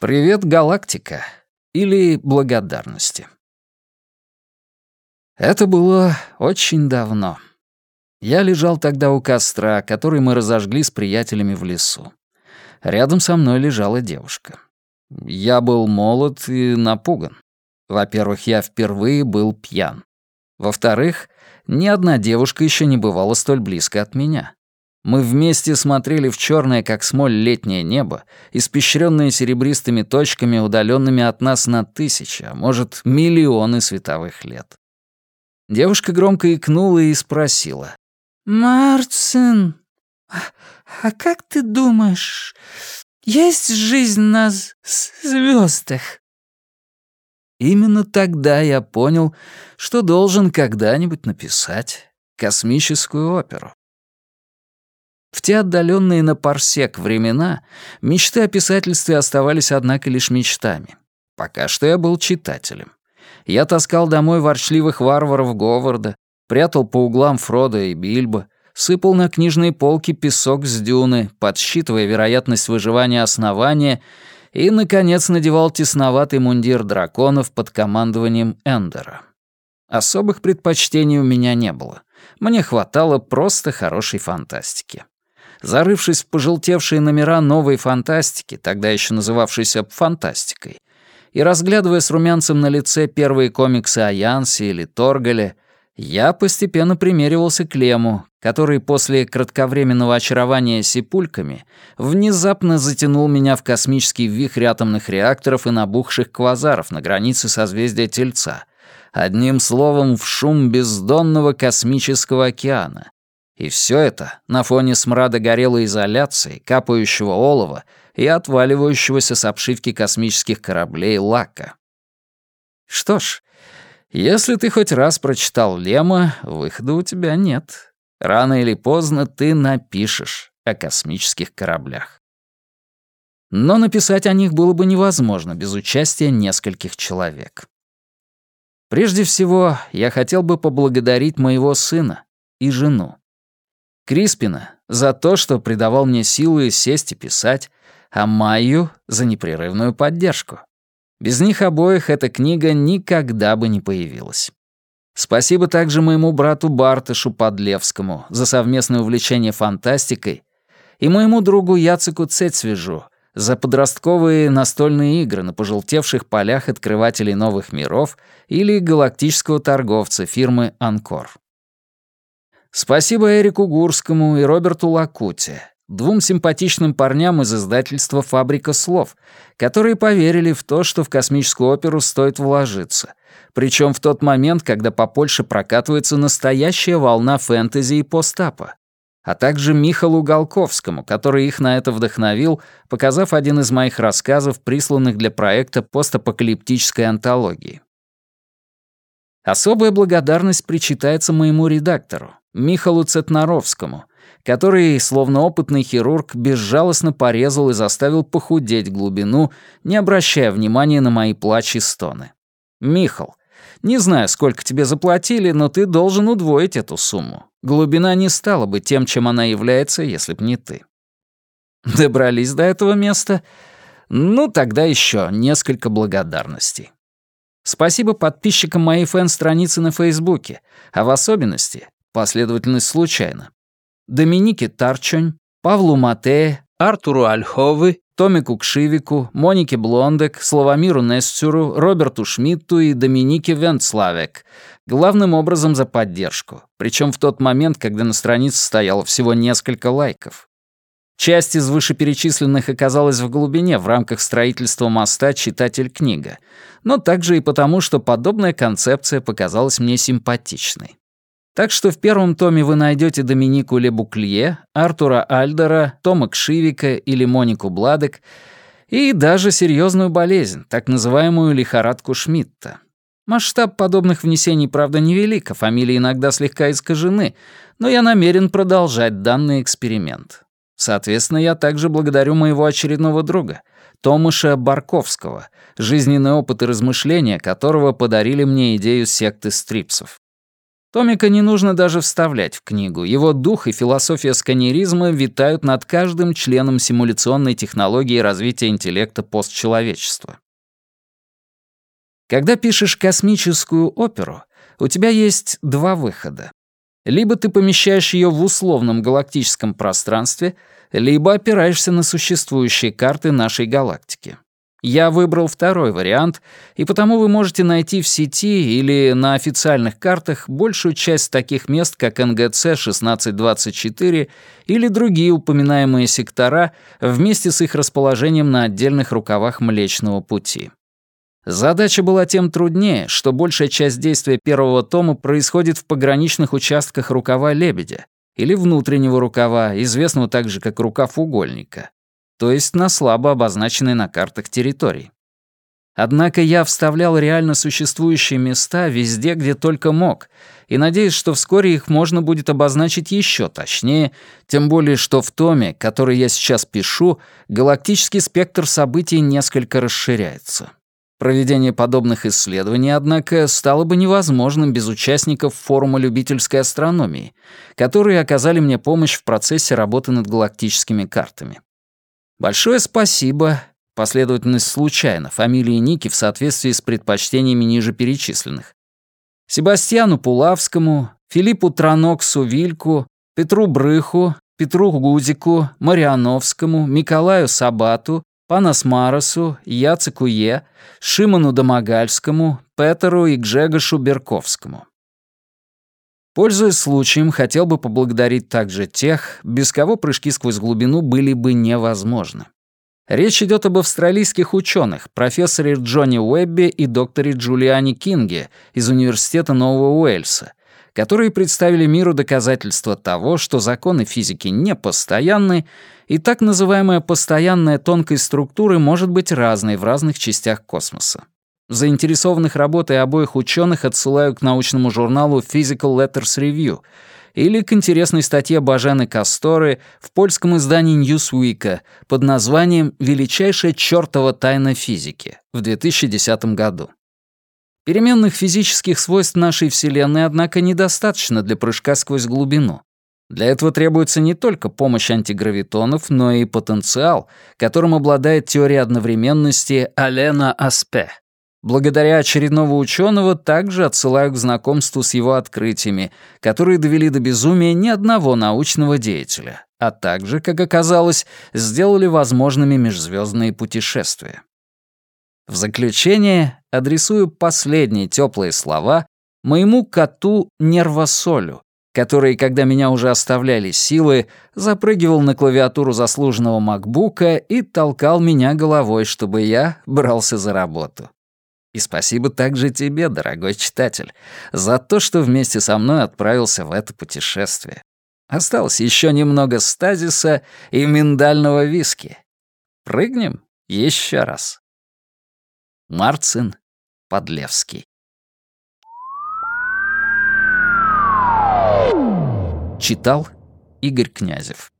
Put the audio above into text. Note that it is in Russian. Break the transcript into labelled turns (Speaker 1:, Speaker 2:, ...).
Speaker 1: Привет, галактика. Или благодарности. Это было очень давно. Я лежал тогда у костра, который мы разожгли с приятелями в лесу. Рядом со мной лежала девушка. Я был молод и напуган. Во-первых, я впервые был пьян. Во-вторых, ни одна девушка еще не бывала столь близко от меня. Мы вместе смотрели в черное, как смоль, летнее небо, испещренное серебристыми точками, удаленными от нас на тысячи, а может, миллионы световых лет. Девушка громко икнула и спросила.
Speaker 2: «Марцин, а как ты думаешь, есть жизнь на звездах?»
Speaker 1: Именно тогда я понял, что должен когда-нибудь написать космическую оперу. В те отдаленные на парсек времена мечты о писательстве оставались, однако, лишь мечтами. Пока что я был читателем. Я таскал домой ворчливых варваров Говарда, прятал по углам Фрода и Бильбо, сыпал на книжные полки песок с дюны, подсчитывая вероятность выживания основания, и, наконец, надевал тесноватый мундир драконов под командованием Эндера. Особых предпочтений у меня не было. Мне хватало просто хорошей фантастики. Зарывшись в пожелтевшие номера новой фантастики, тогда еще называвшейся «фантастикой», и разглядывая с румянцем на лице первые комиксы о Янсе или Торгале, я постепенно примеривался к Лему, который после кратковременного очарования сипульками внезапно затянул меня в космический вихрь атомных реакторов и набухших квазаров на границе созвездия Тельца, одним словом, в шум бездонного космического океана, и все это на фоне смрада горелой изоляции, капающего олова и отваливающегося с обшивки космических кораблей лака. Что ж, если ты хоть раз прочитал Лема, выхода у тебя нет. Рано или поздно ты напишешь о космических кораблях. Но написать о них было бы невозможно без участия нескольких человек. Прежде всего, я хотел бы поблагодарить моего сына и жену. Криспина за то, что придавал мне силы сесть и писать, а Майю за непрерывную поддержку. Без них обоих эта книга никогда бы не появилась. Спасибо также моему брату Бартышу Подлевскому за совместное увлечение фантастикой и моему другу Яцику Цецвежу за подростковые настольные игры на пожелтевших полях открывателей новых миров или галактического торговца фирмы «Анкор». Спасибо Эрику Гурскому и Роберту Лакуте, двум симпатичным парням из издательства «Фабрика слов», которые поверили в то, что в космическую оперу стоит вложиться. Причем в тот момент, когда по Польше прокатывается настоящая волна фэнтези и постапа. А также Михалу Голковскому, который их на это вдохновил, показав один из моих рассказов, присланных для проекта постапокалиптической антологии. Особая благодарность причитается моему редактору, Михалу Цетнаровскому, который, словно опытный хирург, безжалостно порезал и заставил похудеть глубину, не обращая внимания на мои плачи и стоны. «Михал, не знаю, сколько тебе заплатили, но ты должен удвоить эту сумму. Глубина не стала бы тем, чем она является, если б не ты». Добрались до этого места? Ну, тогда еще несколько благодарностей. Спасибо подписчикам моей фэн-страницы на Фейсбуке, а в особенности Последовательность случайна. Доминике Тарчонь, Павлу Матее, Артуру Альховы, Томику Кшивику, Монике Блондек, Славомиру Несцюру, Роберту Шмидту и Доминике Венцлавек, главным образом за поддержку, причем в тот момент, когда на странице стояло всего несколько лайков. Часть из вышеперечисленных оказалась в глубине в рамках строительства моста «Читатель-книга», но также и потому, что подобная концепция показалась мне симпатичной. Так что в первом томе вы найдете Доминику Лебуклье, Артура Альдера, Тома Кшивика или Монику Бладек и даже серьезную болезнь, так называемую лихорадку Шмидта. Масштаб подобных внесений, правда, невелик, а фамилии иногда слегка искажены, но я намерен продолжать данный эксперимент. Соответственно, я также благодарю моего очередного друга, Томаша Барковского, жизненный опыт и размышления которого подарили мне идею секты стрипсов. Томика не нужно даже вставлять в книгу. Его дух и философия сканеризма витают над каждым членом симуляционной технологии развития интеллекта постчеловечества. Когда пишешь космическую оперу, у тебя есть два выхода. Либо ты помещаешь ее в условном галактическом пространстве, либо опираешься на существующие карты нашей галактики. Я выбрал второй вариант, и потому вы можете найти в сети или на официальных картах большую часть таких мест, как НГЦ-1624 или другие упоминаемые сектора вместе с их расположением на отдельных рукавах Млечного Пути. Задача была тем труднее, что большая часть действия первого тома происходит в пограничных участках рукава лебедя или внутреннего рукава, известного также как рукав угольника то есть на слабо обозначенной на картах территории. Однако я вставлял реально существующие места везде, где только мог, и надеюсь, что вскоре их можно будет обозначить еще точнее, тем более что в томе, который я сейчас пишу, галактический спектр событий несколько расширяется. Проведение подобных исследований, однако, стало бы невозможным без участников форума любительской астрономии, которые оказали мне помощь в процессе работы над галактическими картами. Большое спасибо, последовательность случайно, фамилии Ники в соответствии с предпочтениями ниже перечисленных. Себастьяну Пулавскому, Филиппу Траноксу Вильку, Петру Брыху, Петру Гудику, Мариановскому, Миколаю Сабату, Панас Маросу, Яцеку Е, Шимону Домогальскому, Петеру и Гжегошу Берковскому. Пользуясь случаем, хотел бы поблагодарить также тех, без кого прыжки сквозь глубину были бы невозможны. Речь идет об австралийских ученых, профессоре Джонни Уэбби и докторе Джулиане Кинге из Университета Нового Уэльса, которые представили миру доказательства того, что законы физики не постоянны, и так называемая постоянная тонкость структуры может быть разной в разных частях космоса. Заинтересованных работой обоих ученых отсылаю к научному журналу Physical Letters Review или к интересной статье Бажены Касторы в польском издании Newsweek под названием «Величайшая чертова тайна физики» в 2010 году. Переменных физических свойств нашей Вселенной, однако, недостаточно для прыжка сквозь глубину. Для этого требуется не только помощь антигравитонов, но и потенциал, которым обладает теория одновременности Алена Аспе. Благодаря очередного ученого также отсылаю к знакомству с его открытиями, которые довели до безумия ни одного научного деятеля, а также, как оказалось, сделали возможными межзвездные путешествия. В заключение адресую последние теплые слова моему коту Нервосолю, который, когда меня уже оставляли силы, запрыгивал на клавиатуру заслуженного макбука и толкал меня головой, чтобы я брался за работу. И спасибо также тебе, дорогой читатель, за то, что вместе со мной отправился в это путешествие. Осталось еще немного стазиса и миндального виски. Прыгнем еще раз. Марцин Подлевский Читал Игорь Князев